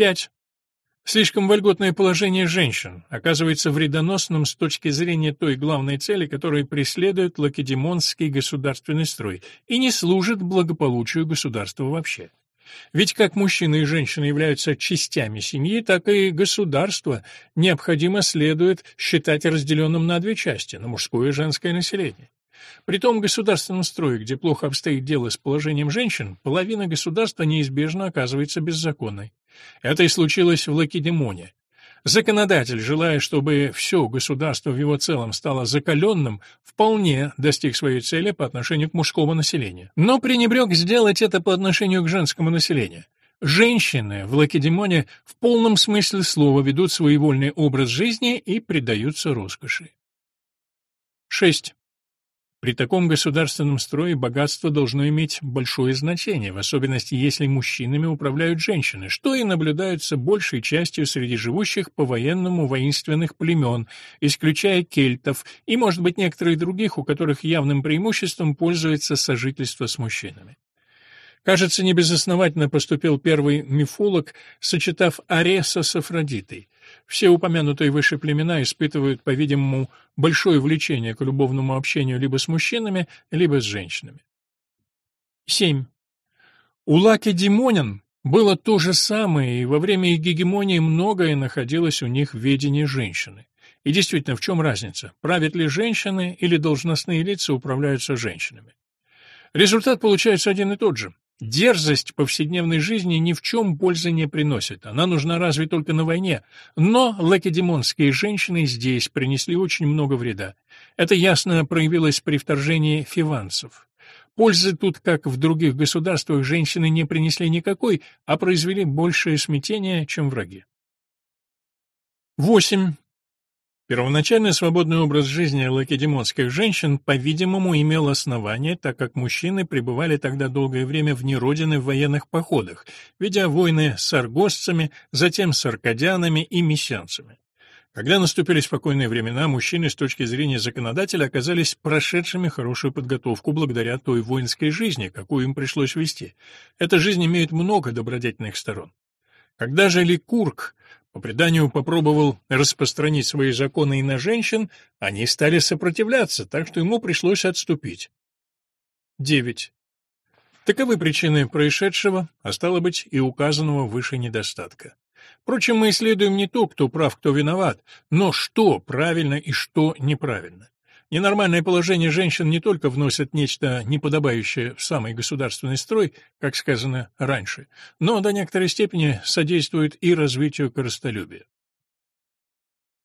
5. Слишком вольготное положение женщин оказывается вредоносным с точки зрения той главной цели, которую преследует лакедемонский государственный строй, и не служит благополучию государства вообще. Ведь как мужчины и женщины являются частями семьи, так и государство необходимо следует считать разделенным на две части, на мужское и женское население. При том государственном строе, где плохо обстоит дело с положением женщин, половина государства неизбежно оказывается беззаконной. Это и случилось в Лакедемоне. Законодатель, желая, чтобы все государство в его целом стало закаленным, вполне достиг своей цели по отношению к мужскому населению. Но пренебрег сделать это по отношению к женскому населению. Женщины в Лакедемоне в полном смысле слова ведут своевольный образ жизни и предаются роскоши. 6. При таком государственном строе богатство должно иметь большое значение, в особенности если мужчинами управляют женщины, что и наблюдается большей частью среди живущих по-военному воинственных племен, исключая кельтов и, может быть, некоторых других, у которых явным преимуществом пользуется сожительство с мужчинами. Кажется, небезосновательно поступил первый мифолог, сочетав Ареса с Афродитой. Все упомянутые выше племена испытывают, по-видимому, большое влечение к любовному общению либо с мужчинами, либо с женщинами. 7. У Лаки Димонян было то же самое, и во время их гегемонии многое находилось у них в ведении женщины. И действительно, в чем разница? Правят ли женщины или должностные лица управляются женщинами? Результат получается один и тот же. Дерзость повседневной жизни ни в чем пользы не приносит, она нужна разве только на войне, но лакедемонские женщины здесь принесли очень много вреда. Это ясно проявилось при вторжении фиванцев. Пользы тут, как в других государствах, женщины не принесли никакой, а произвели большее смятение, чем враги. 8. Первоначальный свободный образ жизни лакедемонских женщин, по-видимому, имел основание, так как мужчины пребывали тогда долгое время вне родины в военных походах, ведя войны с аргосцами, затем с аркадянами и мессианцами. Когда наступили спокойные времена, мужчины с точки зрения законодателя оказались прошедшими хорошую подготовку благодаря той воинской жизни, какую им пришлось вести. Эта жизнь имеет много добродетельных сторон. Когда же Ликург по преданию попробовал распространить свои законы и на женщин, они стали сопротивляться, так что ему пришлось отступить. 9. Таковы причины происшедшего, а стало быть и указанного выше недостатка. Впрочем, мы исследуем не то, кто прав, кто виноват, но что правильно и что неправильно. Ненормальное положение женщин не только вносит нечто неподобающее в самый государственный строй, как сказано раньше, но до некоторой степени содействует и развитию корыстолюбия.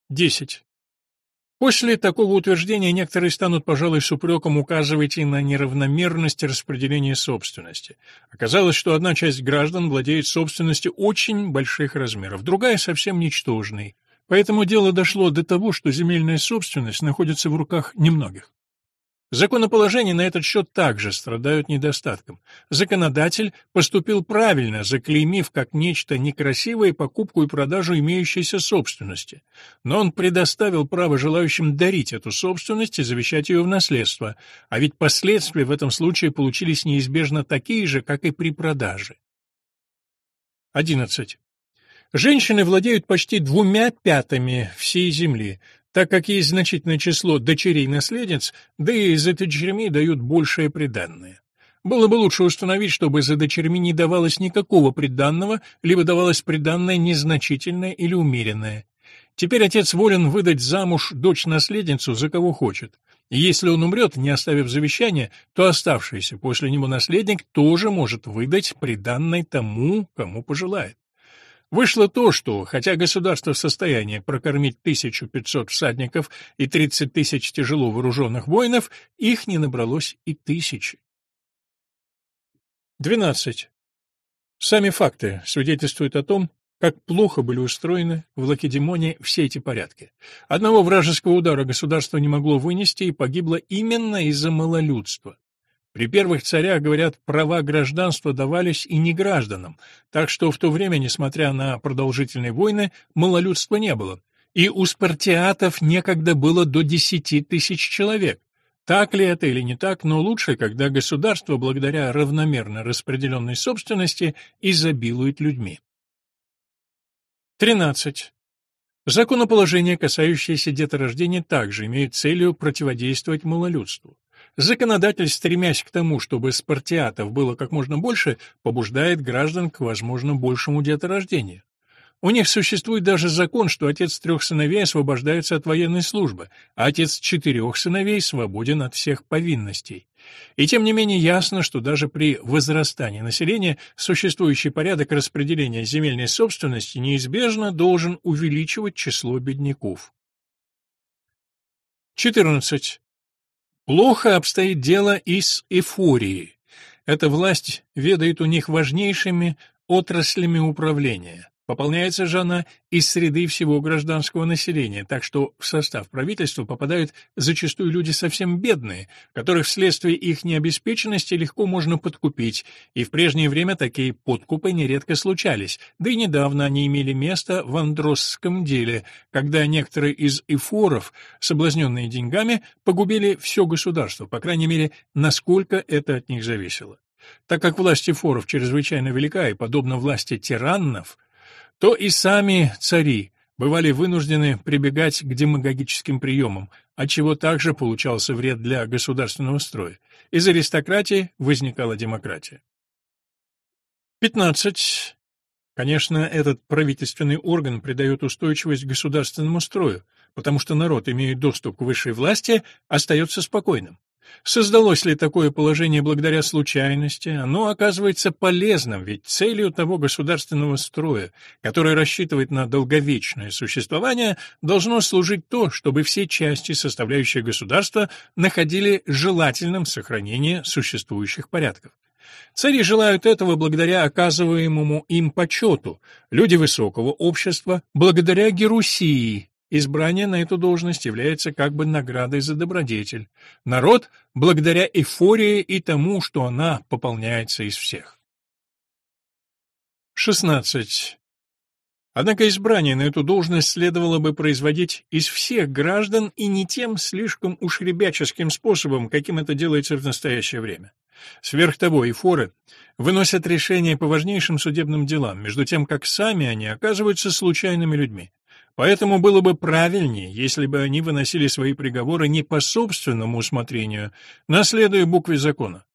10. После такого утверждения некоторые станут, пожалуй, с упреком указывать и на неравномерность распределения собственности. Оказалось, что одна часть граждан владеет собственностью очень больших размеров, другая совсем ничтожной. Поэтому дело дошло до того, что земельная собственность находится в руках немногих. Законоположения на этот счет также страдают недостатком. Законодатель поступил правильно, заклеймив как нечто некрасивое покупку и продажу имеющейся собственности. Но он предоставил право желающим дарить эту собственность и завещать ее в наследство, а ведь последствия в этом случае получились неизбежно такие же, как и при продаже. 11. Женщины владеют почти двумя пятами всей земли, так как есть значительное число дочерей-наследниц, да и за дочерьми дают большее приданное. Было бы лучше установить, чтобы за дочерьми не давалось никакого приданного, либо давалось приданное незначительное или умеренное. Теперь отец волен выдать замуж дочь-наследницу за кого хочет. И если он умрет, не оставив завещания, то оставшийся после него наследник тоже может выдать приданное тому, кому пожелает. Вышло то, что, хотя государство в состоянии прокормить 1500 всадников и 30 тысяч тяжело вооруженных воинов, их не набралось и тысячи. 12. Сами факты свидетельствуют о том, как плохо были устроены в Лакедемоне все эти порядки. Одного вражеского удара государство не могло вынести и погибло именно из-за малолюдства. При первых царях, говорят, права гражданства давались и не гражданам, так что в то время, несмотря на продолжительные войны, малолюдства не было. И у спартиатов некогда было до десяти тысяч человек. Так ли это или не так, но лучше, когда государство, благодаря равномерно распределенной собственности, изобилует людьми. 13. Законоположения, касающиеся деторождения, также имеют целью противодействовать малолюдству. Законодатель, стремясь к тому, чтобы спартиатов было как можно больше, побуждает граждан к, возможно, большему деторождению. У них существует даже закон, что отец трех сыновей освобождается от военной службы, а отец четырех сыновей свободен от всех повинностей. И тем не менее ясно, что даже при возрастании населения существующий порядок распределения земельной собственности неизбежно должен увеличивать число бедняков. 14. Плохо обстоит дело и с эфорией. Эта власть ведает у них важнейшими отраслями управления. Пополняется же она из среды всего гражданского населения, так что в состав правительства попадают зачастую люди совсем бедные, которых вследствие их необеспеченности легко можно подкупить, и в прежнее время такие подкупы нередко случались, да и недавно они имели место в андросском деле, когда некоторые из эфоров, соблазненные деньгами, погубили все государство, по крайней мере, насколько это от них зависело. Так как власть эфоров чрезвычайно велика и подобно власти тираннов, то и сами цари бывали вынуждены прибегать к демагогическим приемам, отчего также получался вред для государственного строя. Из аристократии возникала демократия. 15. Конечно, этот правительственный орган придает устойчивость государственному строю, потому что народ, имея доступ к высшей власти, остается спокойным. Создалось ли такое положение благодаря случайности, оно оказывается полезным, ведь целью того государственного строя, который рассчитывает на долговечное существование, должно служить то, чтобы все части, составляющие государство, находили желательным сохранение существующих порядков. Цари желают этого благодаря оказываемому им почету, люди высокого общества – благодаря герусии, Избрание на эту должность является как бы наградой за добродетель. Народ — благодаря эйфории и тому, что она пополняется из всех. 16. Однако избрание на эту должность следовало бы производить из всех граждан и не тем слишком уж ребяческим способом, каким это делается в настоящее время. Сверх того, и выносят решения по важнейшим судебным делам, между тем как сами они оказываются случайными людьми. Поэтому было бы правильнее, если бы они выносили свои приговоры не по собственному усмотрению, наследуя букве закона.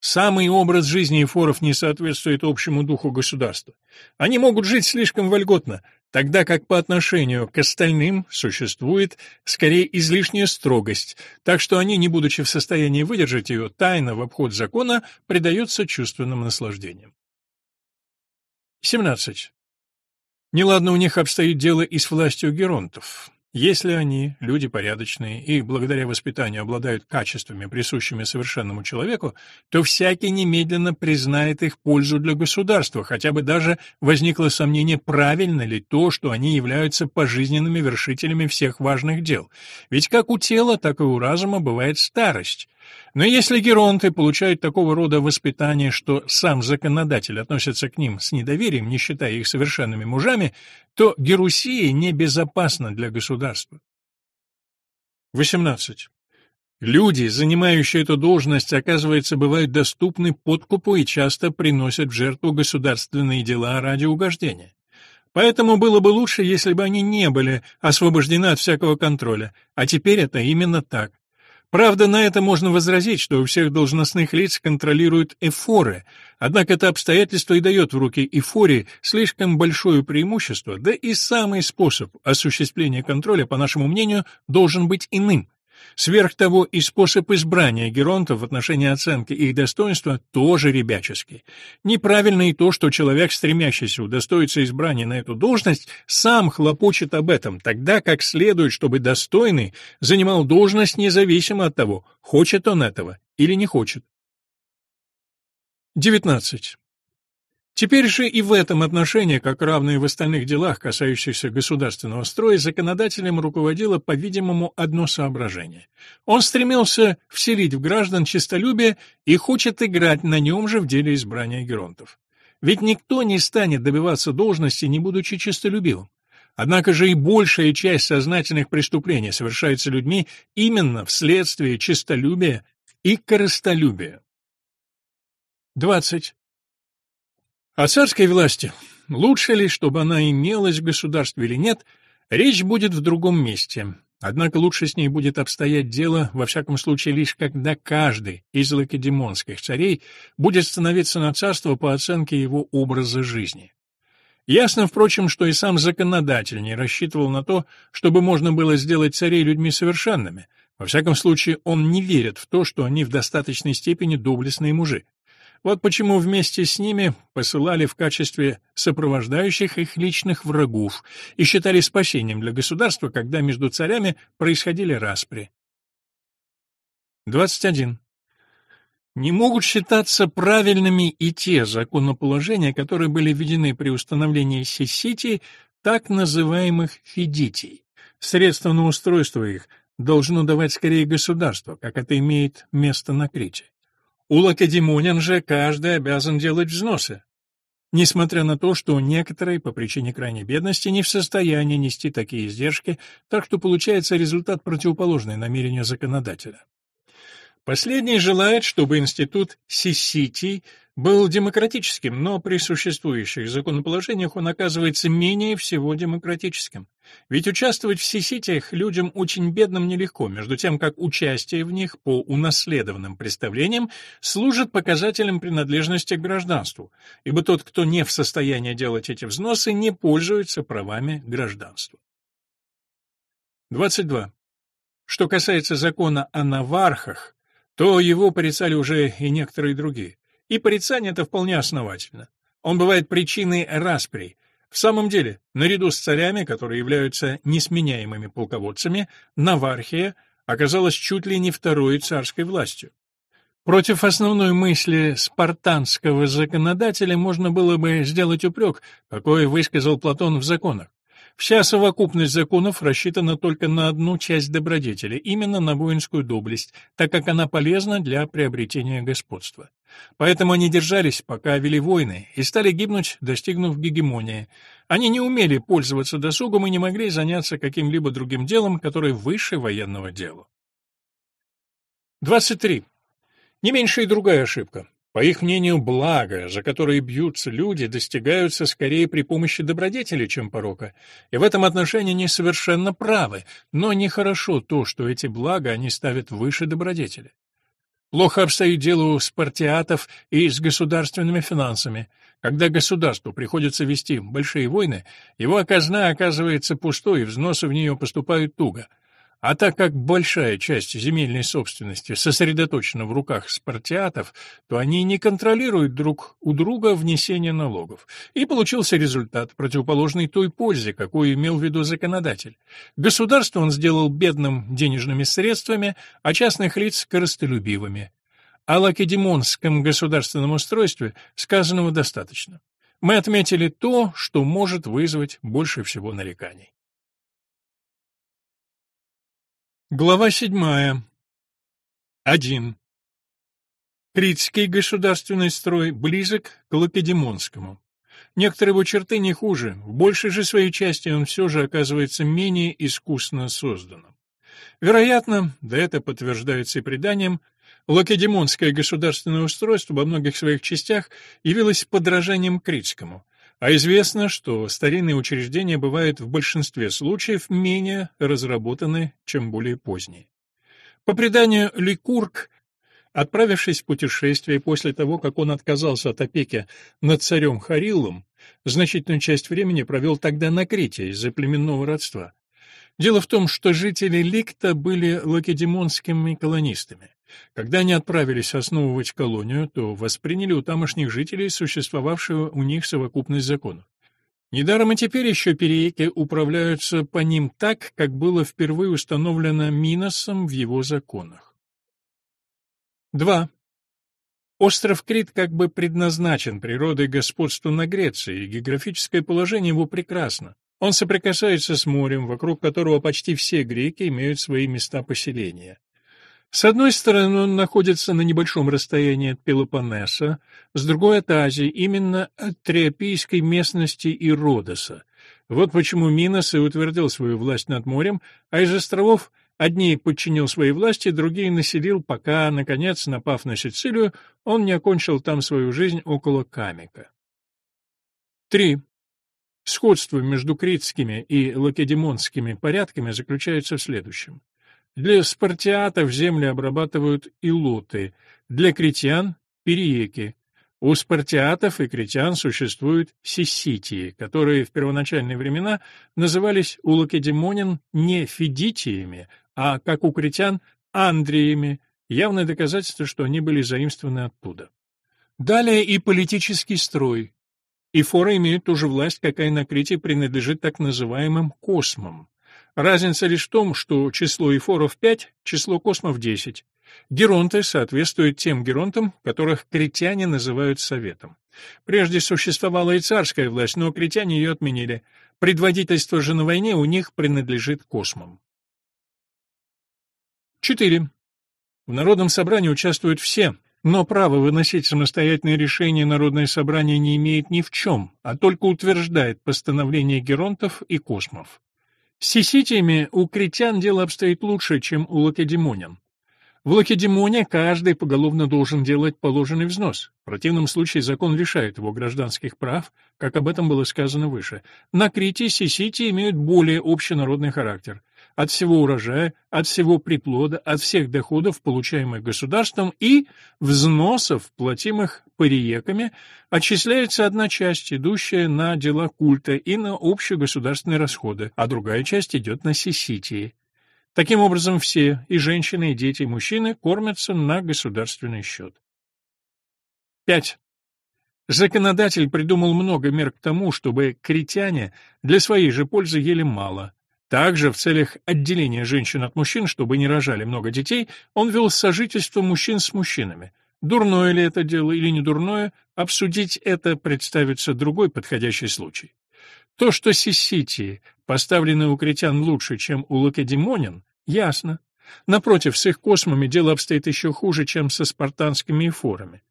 Самый образ жизни эфоров не соответствует общему духу государства. Они могут жить слишком вольготно, тогда как по отношению к остальным существует скорее излишняя строгость, так что они, не будучи в состоянии выдержать ее, тайно в обход закона предаются чувственным наслаждениям. 17. Неладно у них обстоит дело и с властью геронтов. Если они, люди порядочные и благодаря воспитанию обладают качествами, присущими совершенному человеку, то всякий немедленно признает их пользу для государства, хотя бы даже возникло сомнение, правильно ли то, что они являются пожизненными вершителями всех важных дел. Ведь как у тела, так и у разума бывает старость. Но если геронты получают такого рода воспитание, что сам законодатель относится к ним с недоверием, не считая их совершенными мужами, то Герусия небезопасна для государства. 18. Люди, занимающие эту должность, оказывается, бывают доступны подкупу и часто приносят в жертву государственные дела ради угождения. Поэтому было бы лучше, если бы они не были освобождены от всякого контроля, а теперь это именно так. Правда, на это можно возразить, что у всех должностных лиц контролируют эфоры, однако это обстоятельство и дает в руки эфории слишком большое преимущество, да и самый способ осуществления контроля, по нашему мнению, должен быть иным. Сверх того, и способ избрания геронтов в отношении оценки их достоинства тоже ребяческий. Неправильно и то, что человек, стремящийся удостоиться избрания на эту должность, сам хлопочет об этом, тогда как следует, чтобы достойный занимал должность независимо от того, хочет он этого или не хочет. 19. Теперь же и в этом отношении, как равно и в остальных делах, касающихся государственного строя, законодателем руководило, по-видимому, одно соображение. Он стремился вселить в граждан честолюбие и хочет играть на нем же в деле избрания геронтов. Ведь никто не станет добиваться должности, не будучи честолюбивым. Однако же и большая часть сознательных преступлений совершается людьми именно вследствие честолюбия и корыстолюбия. 20. О царской власти лучше ли, чтобы она имелась в государстве или нет, речь будет в другом месте. Однако лучше с ней будет обстоять дело, во всяком случае, лишь когда каждый из лакедемонских царей будет становиться на царство по оценке его образа жизни. Ясно, впрочем, что и сам законодатель не рассчитывал на то, чтобы можно было сделать царей людьми совершенными. Во всяком случае, он не верит в то, что они в достаточной степени доблестные мужи. Вот почему вместе с ними посылали в качестве сопровождающих их личных врагов и считали спасением для государства, когда между царями происходили распри. 21. Не могут считаться правильными и те законоположения, которые были введены при установлении сесситий, так называемых фидитий. Средства на устройство их должно давать скорее государство, как это имеет место на Крите. У лакедемонян же каждый обязан делать взносы. Несмотря на то, что некоторые по причине крайней бедности не в состоянии нести такие издержки, так что получается результат противоположный намерению законодателя. Последний желает, чтобы институт сиситий был демократическим, но при существующих законоположениях он оказывается менее всего демократическим. Ведь участвовать в сиситиях людям очень бедным нелегко, между тем как участие в них по унаследованным представлениям служит показателем принадлежности к гражданству, ибо тот, кто не в состоянии делать эти взносы, не пользуется правами гражданства. 22. Что касается закона о навархах, то его порицали уже и некоторые другие. И порицание это вполне основательно. Он бывает причиной распри. В самом деле, наряду с царями, которые являются несменяемыми полководцами, Навархия оказалась чуть ли не второй царской властью. Против основной мысли спартанского законодателя можно было бы сделать упрек, какой высказал Платон в законах. Вся совокупность законов рассчитана только на одну часть добродетели, именно на воинскую доблесть, так как она полезна для приобретения господства. Поэтому они держались, пока вели войны, и стали гибнуть, достигнув гегемонии. Они не умели пользоваться досугом и не могли заняться каким-либо другим делом, которое выше военного дела. 23. Не меньшая и другая ошибка. По их мнению, благо, за которое бьются люди, достигаются скорее при помощи добродетели, чем порока. И в этом отношении они совершенно правы, но нехорошо то, что эти блага они ставят выше добродетели. Плохо обстоит дело у спартиатов и с государственными финансами. Когда государству приходится вести большие войны, его казна оказывается пустой, и взносы в нее поступают туго — а так как большая часть земельной собственности сосредоточена в руках спартиатов, то они не контролируют друг у друга внесение налогов. И получился результат, противоположный той пользе, какую имел в виду законодатель. Государство он сделал бедным денежными средствами, а частных лиц — корыстолюбивыми. О лакедемонском государственном устройстве сказанного достаточно. Мы отметили то, что может вызвать больше всего нареканий. Глава седьмая. Один. Критский государственный строй близок к лакедемонскому. Некоторые его черты не хуже, в большей же своей части он все же оказывается менее искусно созданным. Вероятно, да это подтверждается и преданием, лакедемонское государственное устройство во многих своих частях явилось подражанием критскому, а известно, что старинные учреждения бывают в большинстве случаев менее разработаны, чем более поздние. По преданию Ликург, отправившись в путешествие после того, как он отказался от опеки над царем Хариллом, значительную часть времени провел тогда на Крите из-за племенного родства. Дело в том, что жители Ликта были лакедемонскими колонистами. Когда они отправились основывать колонию, то восприняли у тамошних жителей существовавшую у них совокупность законов. Недаром и теперь еще перееки управляются по ним так, как было впервые установлено Миносом в его законах. 2. Остров Крит как бы предназначен природой господству на Греции, и географическое положение его прекрасно. Он соприкасается с морем, вокруг которого почти все греки имеют свои места поселения. С одной стороны, он находится на небольшом расстоянии от Пелопоннеса, с другой — от Азии, именно от Триопийской местности и Родоса. Вот почему Минос и утвердил свою власть над морем, а из островов одни подчинил своей власти, другие населил, пока, наконец, напав на Сицилию, он не окончил там свою жизнь около Камика. 3. Сходство между критскими и лакедемонскими порядками заключается в следующем. Для спартиатов земли обрабатывают илоты, для критян — периеки. У спартиатов и критян существуют сиситии, которые в первоначальные времена назывались у лакедемонян не фидитиями, а, как у критян, андриями, явное доказательство, что они были заимствованы оттуда. Далее и политический строй, и имеют ту же власть, какая на Крите принадлежит так называемым космам. Разница лишь в том, что число эфоров 5, число космов 10. Геронты соответствуют тем геронтам, которых критяне называют советом. Прежде существовала и царская власть, но критяне ее отменили. Предводительство же на войне у них принадлежит космам. 4. В народном собрании участвуют все, но право выносить самостоятельные решения народное собрание не имеет ни в чем, а только утверждает постановления геронтов и космов. С сиситиями у критян дело обстоит лучше, чем у лакедемонян. В Лакедемоне каждый поголовно должен делать положенный взнос. В противном случае закон лишает его гражданских прав, как об этом было сказано выше. На Крите сисити имеют более общенародный характер от всего урожая, от всего приплода, от всех доходов, получаемых государством, и взносов, платимых париеками, отчисляется одна часть, идущая на дела культа и на общегосударственные расходы, а другая часть идет на сиситии. Таким образом, все, и женщины, и дети, и мужчины, кормятся на государственный счет. 5. Законодатель придумал много мер к тому, чтобы критяне для своей же пользы ели мало, также в целях отделения женщин от мужчин, чтобы не рожали много детей, он вел сожительство мужчин с мужчинами. Дурное ли это дело или не дурное, обсудить это представится другой подходящий случай. То, что сиситии поставлены у критян лучше, чем у лакедемонян, ясно. Напротив, с их космами дело обстоит еще хуже, чем со спартанскими эфорами.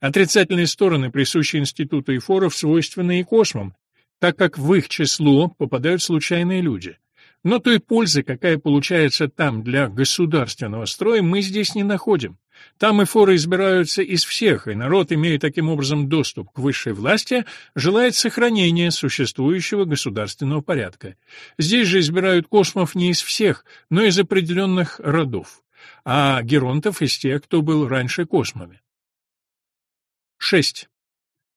Отрицательные стороны, присущие институту эфоров, свойственны и космам, так как в их число попадают случайные люди. Но той пользы, какая получается там для государственного строя, мы здесь не находим. Там и форы избираются из всех, и народ, имея таким образом доступ к высшей власти, желает сохранения существующего государственного порядка. Здесь же избирают космов не из всех, но из определенных родов, а геронтов из тех, кто был раньше космами. 6.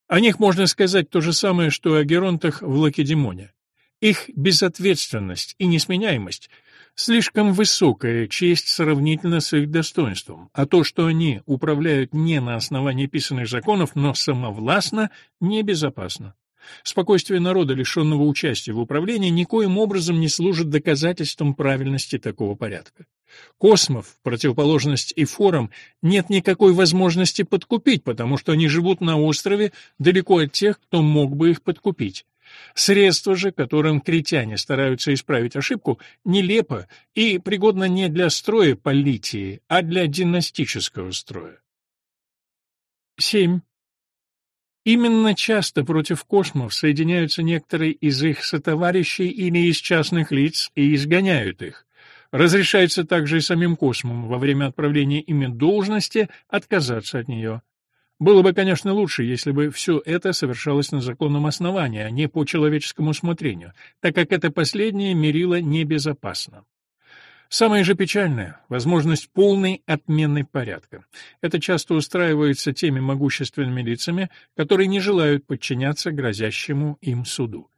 О них можно сказать то же самое, что о геронтах в Лакедемоне. Их безответственность и несменяемость слишком высокая честь сравнительно с их достоинством, а то, что они управляют не на основании писанных законов, но самовластно, небезопасно. Спокойствие народа, лишенного участия в управлении, никоим образом не служит доказательством правильности такого порядка. Космов, в противоположность эфорам, нет никакой возможности подкупить, потому что они живут на острове далеко от тех, кто мог бы их подкупить. Средство же, которым критяне стараются исправить ошибку, нелепо и пригодно не для строя политии, а для династического строя. 7. Именно часто против космов соединяются некоторые из их сотоварищей или из частных лиц и изгоняют их. Разрешается также и самим космам во время отправления ими должности отказаться от нее. Было бы, конечно, лучше, если бы все это совершалось на законном основании, а не по человеческому усмотрению, так как это последнее мерило небезопасно. Самое же печальное — возможность полной отмены порядка. Это часто устраивается теми могущественными лицами, которые не желают подчиняться грозящему им суду.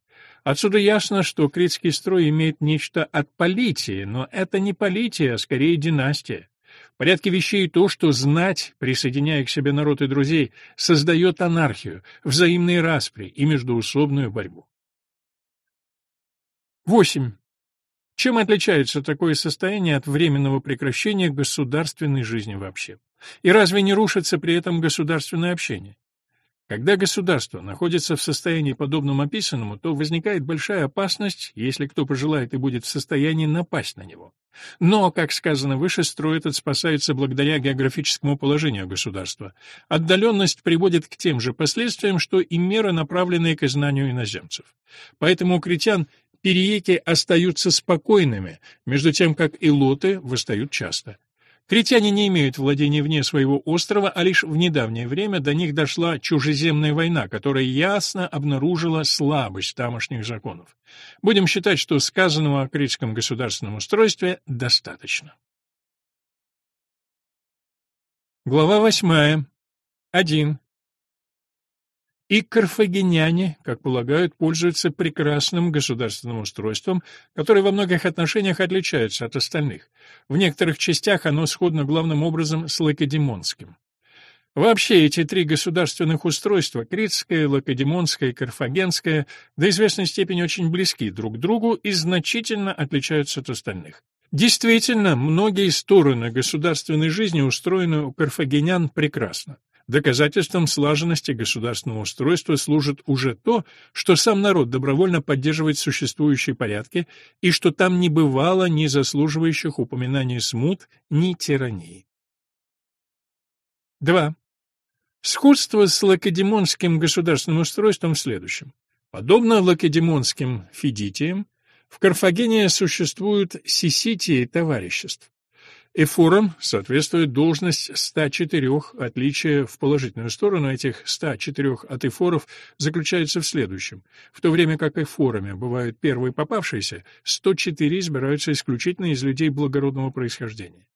Отсюда ясно, что критский строй имеет нечто от политии, но это не полития, а скорее династия. В порядке вещей то, что знать, присоединяя к себе народ и друзей, создает анархию, взаимные распри и междуусобную борьбу. 8. Чем отличается такое состояние от временного прекращения государственной жизни вообще? И разве не рушится при этом государственное общение? Когда государство находится в состоянии подобном описанному, то возникает большая опасность, если кто пожелает и будет в состоянии напасть на него. Но, как сказано выше, строй этот спасается благодаря географическому положению государства. Отдаленность приводит к тем же последствиям, что и меры, направленные к изгнанию иноземцев. Поэтому у критян перееки остаются спокойными, между тем как и лоты восстают часто. Критяне не имеют владений вне своего острова, а лишь в недавнее время до них дошла чужеземная война, которая ясно обнаружила слабость тамошних законов. Будем считать, что сказанного о критском государственном устройстве достаточно. Глава восьмая. Один. И карфагеняне, как полагают, пользуются прекрасным государственным устройством, которое во многих отношениях отличается от остальных. В некоторых частях оно сходно главным образом с лакедемонским. Вообще эти три государственных устройства, критское, лакедемонское и карфагенское, до известной степени очень близки друг к другу и значительно отличаются от остальных. Действительно, многие стороны государственной жизни устроены у карфагенян прекрасно. Доказательством слаженности государственного устройства служит уже то, что сам народ добровольно поддерживает существующие порядки и что там не бывало ни заслуживающих упоминаний смут, ни тирании. 2. Сходство с лакедемонским государственным устройством в следующем. Подобно лакедемонским фидитиям, в Карфагене существуют сиситии товариществ. Эфорам соответствует должность 104, отличие в положительную сторону этих 104 от эфоров заключается в следующем. В то время как эфорами бывают первые попавшиеся, 104 избираются исключительно из людей благородного происхождения.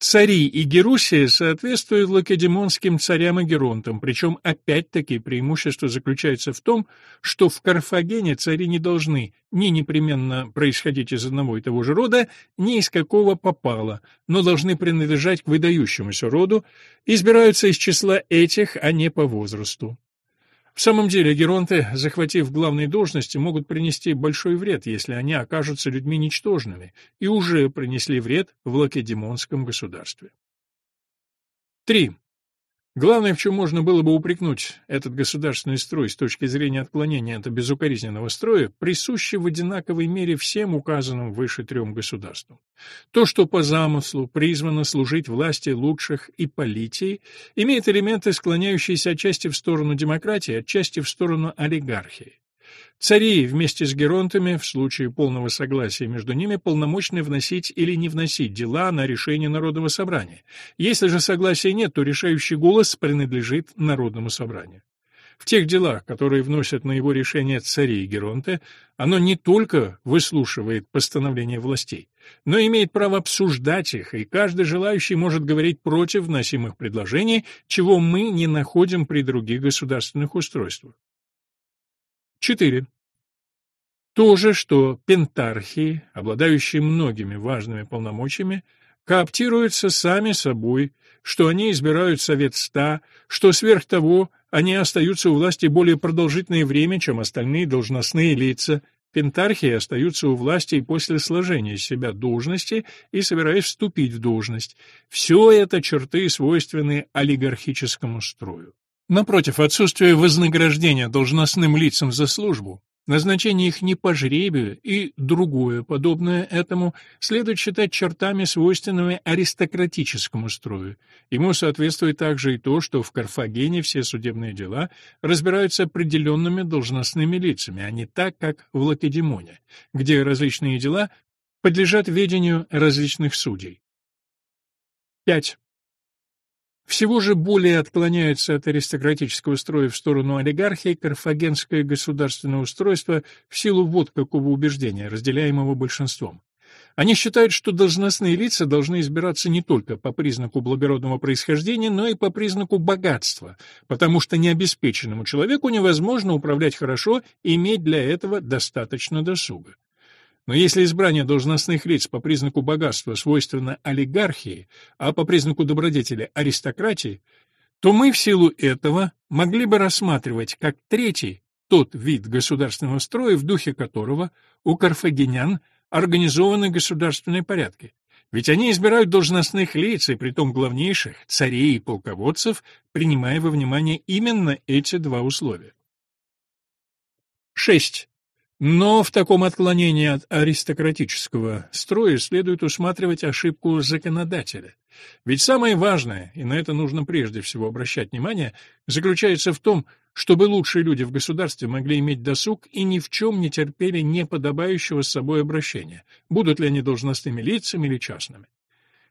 Цари и Герусия соответствуют лакедемонским царям и геронтам, причем опять-таки преимущество заключается в том, что в Карфагене цари не должны ни непременно происходить из одного и того же рода, ни из какого попало, но должны принадлежать к выдающемуся роду, избираются из числа этих, а не по возрасту. В самом деле, геронты, захватив главные должности, могут принести большой вред, если они окажутся людьми ничтожными, и уже принесли вред в лакедемонском государстве. 3. Главное, в чем можно было бы упрекнуть этот государственный строй с точки зрения отклонения от безукоризненного строя, присуще в одинаковой мере всем указанным выше трем государствам. То, что по замыслу призвано служить власти лучших и политии, имеет элементы, склоняющиеся отчасти в сторону демократии, отчасти в сторону олигархии. Цари вместе с геронтами, в случае полного согласия между ними, полномочны вносить или не вносить дела на решение Народного собрания. Если же согласия нет, то решающий голос принадлежит Народному собранию. В тех делах, которые вносят на его решение цари и геронты, оно не только выслушивает постановления властей, но имеет право обсуждать их, и каждый желающий может говорить против вносимых предложений, чего мы не находим при других государственных устройствах. 4. То же, что пентархии, обладающие многими важными полномочиями, кооптируются сами собой, что они избирают Совет Ста, что сверх того они остаются у власти более продолжительное время, чем остальные должностные лица, Пентархии остаются у власти и после сложения из себя должности и собираясь вступить в должность. Все это черты, свойственные олигархическому строю. Напротив, отсутствие вознаграждения должностным лицам за службу, назначение их не по жребию и другое, подобное этому, следует считать чертами, свойственными аристократическому строю. Ему соответствует также и то, что в Карфагене все судебные дела разбираются определенными должностными лицами, а не так, как в Лакедемоне, где различные дела подлежат ведению различных судей. 5. Всего же более отклоняются от аристократического строя в сторону олигархии карфагенское государственное устройство в силу вот какого убеждения, разделяемого большинством. Они считают, что должностные лица должны избираться не только по признаку благородного происхождения, но и по признаку богатства, потому что необеспеченному человеку невозможно управлять хорошо и иметь для этого достаточно досуга. Но если избрание должностных лиц по признаку богатства свойственно олигархии, а по признаку добродетели – аристократии, то мы в силу этого могли бы рассматривать как третий тот вид государственного строя, в духе которого у карфагенян организованы государственные порядки. Ведь они избирают должностных лиц, и притом главнейших, царей и полководцев, принимая во внимание именно эти два условия. 6. Но в таком отклонении от аристократического строя следует усматривать ошибку законодателя. Ведь самое важное, и на это нужно прежде всего обращать внимание, заключается в том, чтобы лучшие люди в государстве могли иметь досуг и ни в чем не терпели неподобающего с собой обращения, будут ли они должностными лицами или частными.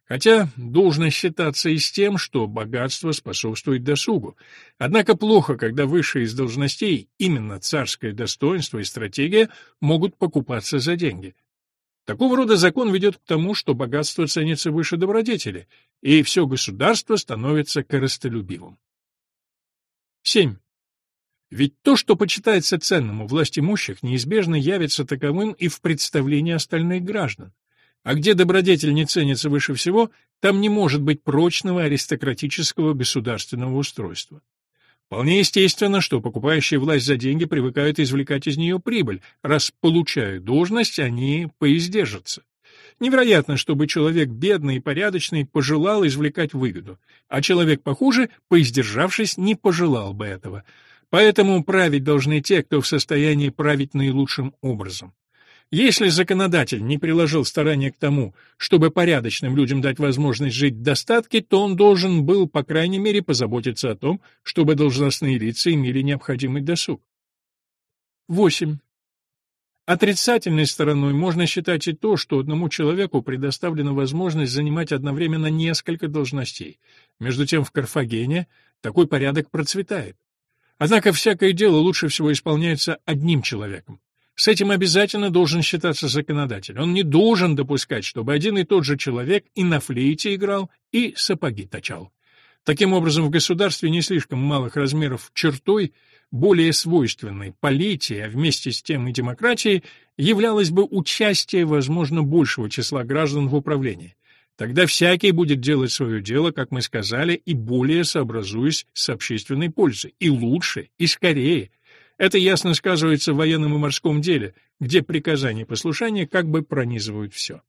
Хотя должно считаться и с тем, что богатство способствует досугу. Однако плохо, когда высшие из должностей, именно царское достоинство и стратегия, могут покупаться за деньги. Такого рода закон ведет к тому, что богатство ценится выше добродетели, и все государство становится корыстолюбивым. 7. Ведь то, что почитается ценным у власть имущих, неизбежно явится таковым и в представлении остальных граждан. А где добродетель не ценится выше всего, там не может быть прочного аристократического государственного устройства. Вполне естественно, что покупающие власть за деньги привыкают извлекать из нее прибыль, раз получают должность, они поиздержатся. Невероятно, чтобы человек бедный и порядочный пожелал извлекать выгоду, а человек похуже, поиздержавшись, не пожелал бы этого. Поэтому править должны те, кто в состоянии править наилучшим образом. Если законодатель не приложил старания к тому, чтобы порядочным людям дать возможность жить в достатке, то он должен был, по крайней мере, позаботиться о том, чтобы должностные лица имели необходимый досуг. 8. Отрицательной стороной можно считать и то, что одному человеку предоставлена возможность занимать одновременно несколько должностей. Между тем в Карфагене такой порядок процветает. Однако всякое дело лучше всего исполняется одним человеком. С этим обязательно должен считаться законодатель. Он не должен допускать, чтобы один и тот же человек и на флейте играл, и сапоги точал. Таким образом, в государстве не слишком малых размеров чертой, более свойственной политии, а вместе с тем и демократии, являлось бы участие, возможно, большего числа граждан в управлении. Тогда всякий будет делать свое дело, как мы сказали, и более сообразуясь с общественной пользой, и лучше, и скорее, это ясно сказывается в военном и морском деле, где приказания и послушания как бы пронизывают все.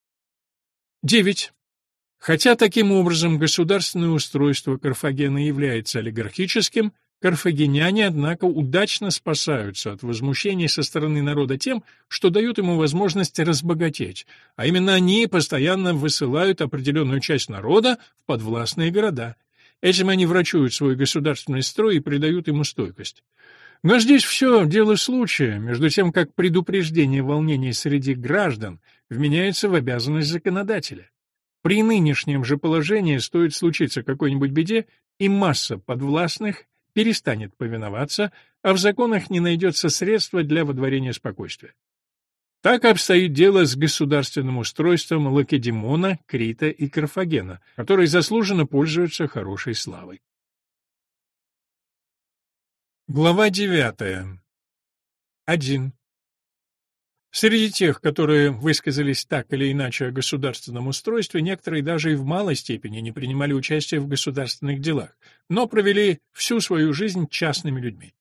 9. Хотя таким образом государственное устройство Карфагена является олигархическим, карфагеняне, однако, удачно спасаются от возмущений со стороны народа тем, что дают ему возможность разбогатеть, а именно они постоянно высылают определенную часть народа в подвластные города. Этим они врачуют свой государственный строй и придают ему стойкость. Но здесь все дело случая, между тем как предупреждение волнений среди граждан вменяется в обязанность законодателя. При нынешнем же положении стоит случиться какой-нибудь беде, и масса подвластных перестанет повиноваться, а в законах не найдется средства для водворения спокойствия. Так обстоит дело с государственным устройством Лакедемона, Крита и Карфагена, которые заслуженно пользуются хорошей славой. Глава девятая. Один. Среди тех, которые высказались так или иначе о государственном устройстве, некоторые даже и в малой степени не принимали участие в государственных делах, но провели всю свою жизнь частными людьми.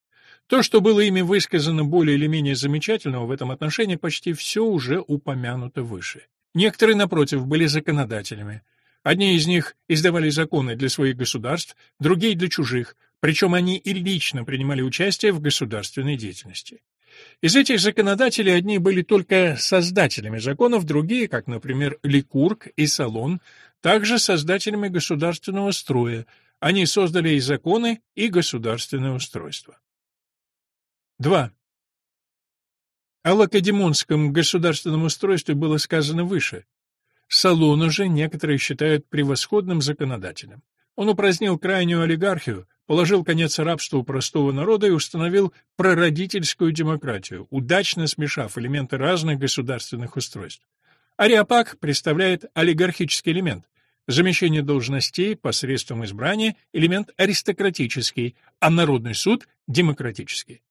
То, что было ими высказано более или менее замечательного в этом отношении, почти все уже упомянуто выше. Некоторые, напротив, были законодателями. Одни из них издавали законы для своих государств, другие — для чужих, причем они и лично принимали участие в государственной деятельности. Из этих законодателей одни были только создателями законов, другие, как, например, Ликург и Салон, также создателями государственного строя. Они создали и законы, и государственное устройство. 2. О лакедемонском государственном устройстве было сказано выше. Салона же некоторые считают превосходным законодателем. Он упразднил крайнюю олигархию, положил конец рабству простого народа и установил прародительскую демократию, удачно смешав элементы разных государственных устройств. Ариапак представляет олигархический элемент, замещение должностей посредством избрания – элемент аристократический, а народный суд – демократический.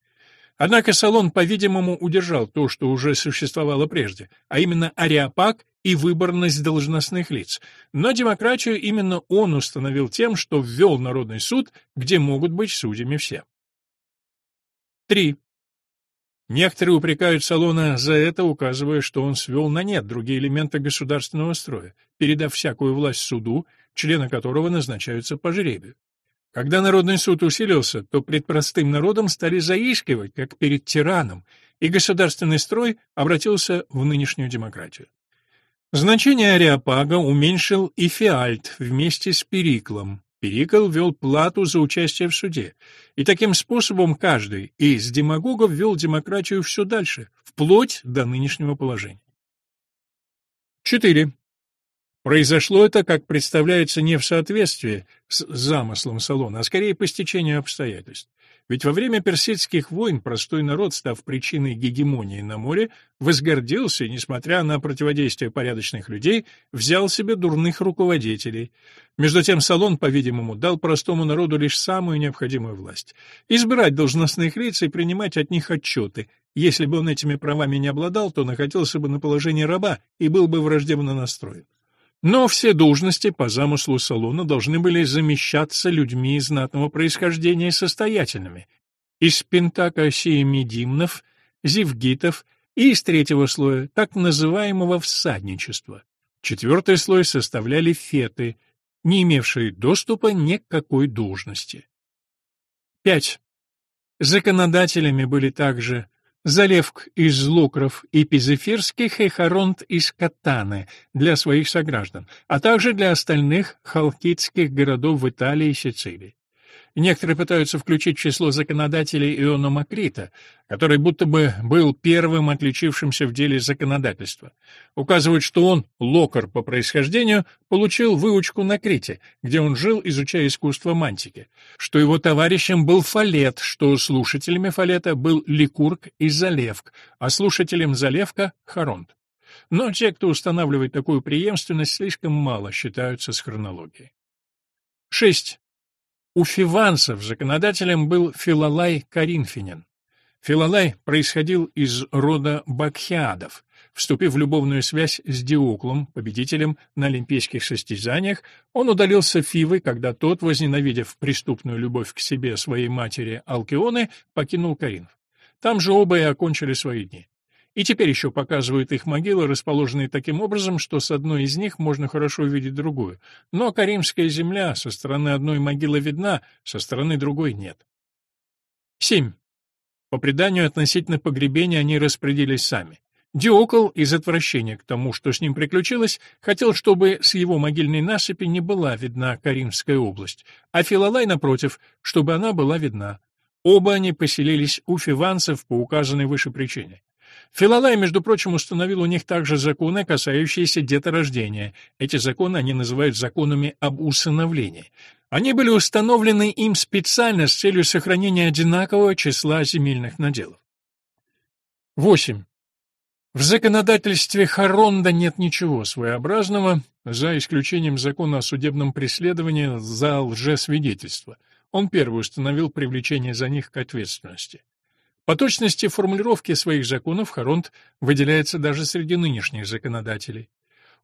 Однако Салон, по-видимому, удержал то, что уже существовало прежде, а именно ариапак и выборность должностных лиц. Но демократию именно он установил тем, что ввел народный суд, где могут быть судьями все. 3. Некоторые упрекают Салона за это, указывая, что он свел на нет другие элементы государственного строя, передав всякую власть суду, члены которого назначаются по жребию. Когда народный суд усилился, то пред простым народом стали заискивать, как перед тираном, и государственный строй обратился в нынешнюю демократию. Значение Ариапага уменьшил и Фиальт вместе с Периклом. Перикл ввел плату за участие в суде, и таким способом каждый из демагогов ввел демократию все дальше, вплоть до нынешнего положения. 4. Произошло это, как представляется, не в соответствии с замыслом Салона, а скорее по стечению обстоятельств. Ведь во время персидских войн простой народ, став причиной гегемонии на море, возгордился и, несмотря на противодействие порядочных людей, взял себе дурных руководителей. Между тем Салон, по-видимому, дал простому народу лишь самую необходимую власть — избирать должностных лиц и принимать от них отчеты. Если бы он этими правами не обладал, то находился бы на положении раба и был бы враждебно настроен. Но все должности по замыслу салона должны были замещаться людьми знатного происхождения и состоятельными, из пентака сиемидимнов, зевгитов и из третьего слоя, так называемого всадничества. Четвертый слой составляли феты, не имевшие доступа ни к какой должности. 5. Законодателями были также Залевк из Лукров и Пизефирских и Харонт из Катаны для своих сограждан, а также для остальных халкидских городов в Италии и Сицилии. Некоторые пытаются включить число законодателей Иона Макрита, который будто бы был первым отличившимся в деле законодательства. Указывают, что он, локар по происхождению, получил выучку на Крите, где он жил, изучая искусство мантики, что его товарищем был Фалет, что слушателями Фалета был Ликург и Залевк, а слушателем Залевка — Харонт. Но те, кто устанавливает такую преемственность, слишком мало считаются с хронологией. 6. У фиванцев законодателем был Филалай Каринфинин. Филалай происходил из рода бакхиадов. Вступив в любовную связь с Диоклом, победителем на олимпийских состязаниях, он удалился Фивы, когда тот, возненавидев преступную любовь к себе своей матери Алкионы, покинул Каринф. Там же оба и окончили свои дни. И теперь еще показывают их могилы, расположенные таким образом, что с одной из них можно хорошо увидеть другую. Но Каримская земля со стороны одной могилы видна, со стороны другой нет. 7. По преданию относительно погребения они распорядились сами. Диокол, из отвращения к тому, что с ним приключилось, хотел, чтобы с его могильной насыпи не была видна Каримская область, а Филалай, напротив, чтобы она была видна. Оба они поселились у фиванцев по указанной выше причине. Филалай, между прочим, установил у них также законы, касающиеся деторождения. Эти законы они называют законами об усыновлении. Они были установлены им специально с целью сохранения одинакового числа земельных наделов. 8. В законодательстве Харонда нет ничего своеобразного, за исключением закона о судебном преследовании за лжесвидетельство. Он первый установил привлечение за них к ответственности. По точности формулировки своих законов Харонт выделяется даже среди нынешних законодателей.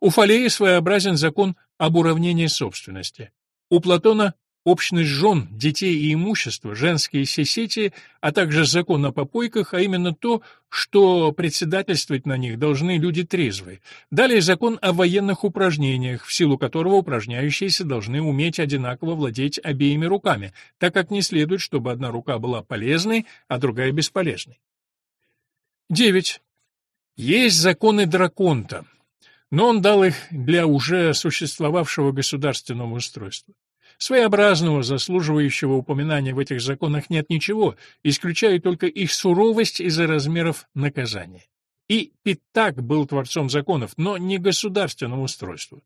У Фалеи своеобразен закон об уравнении собственности. У Платона общность жен, детей и имущества, женские сесети, а также закон о попойках, а именно то, что председательствовать на них должны люди трезвые. Далее закон о военных упражнениях, в силу которого упражняющиеся должны уметь одинаково владеть обеими руками, так как не следует, чтобы одна рука была полезной, а другая бесполезной. 9. Есть законы Драконта, но он дал их для уже существовавшего государственного устройства. Своеобразного, заслуживающего упоминания в этих законах нет ничего, исключая только их суровость из-за размеров наказания. И Питак был творцом законов, но не государственного устройства.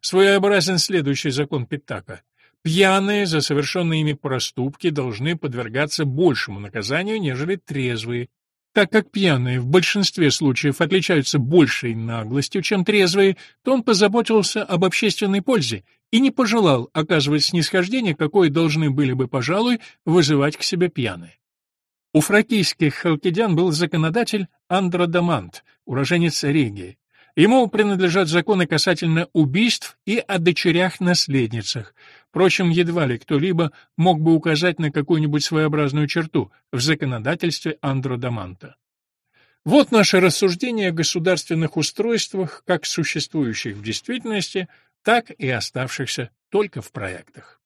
Своеобразен следующий закон Питака. Пьяные за совершенные ими проступки должны подвергаться большему наказанию, нежели трезвые, так как пьяные в большинстве случаев отличаются большей наглостью, чем трезвые, то он позаботился об общественной пользе и не пожелал оказывать снисхождение, какое должны были бы, пожалуй, вызывать к себе пьяные. У фракийских халкидян был законодатель Андродамант, уроженец Регии. Ему принадлежат законы касательно убийств и о дочерях-наследницах. Впрочем, едва ли кто-либо мог бы указать на какую-нибудь своеобразную черту в законодательстве Андродаманта. Вот наше рассуждение о государственных устройствах, как существующих в действительности, так и оставшихся только в проектах.